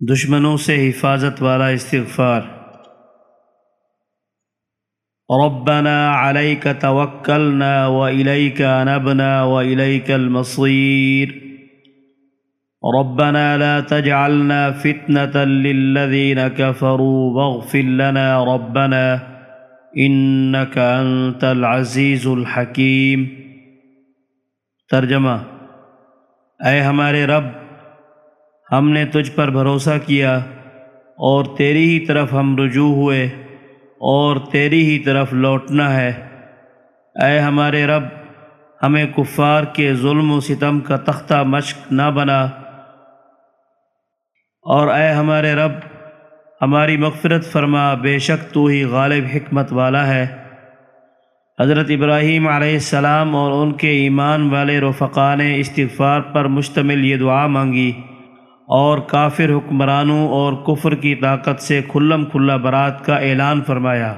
دشمنوں سے حفاظت والا استغفار۔ ربنا عليك توكلنا وإليك أنبنا وإليك المصير ربنا لا تجعلنا فتنة للذين كفروا واغفر لنا ربنا إنك أنت العزيز الحكيم ترجمہ، اے ہمارے رب ہم نے تجھ پر بھروسہ کیا اور تیری ہی طرف ہم رجوع ہوئے اور تیری ہی طرف لوٹنا ہے۔ اے ہمارے رب، ہمیں کفار کے ظلم و ستم کا تختہ مشق نہ بنا۔ اور اے ہمارے رب، ہماری مغفرت فرما، بے شک تو ہی غالب حکمت والا ہے۔ حضرت ابراہیم علیہ السلام اور ان کے ایمان والے رفقا نے استغفار پر مشتمل یہ دعا مانگی۔ اور کافر حکمرانوں اور کفر کی طاقت سے کھلم کھلا برات کا اعلان فرمایا۔